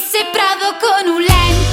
se provo con un lento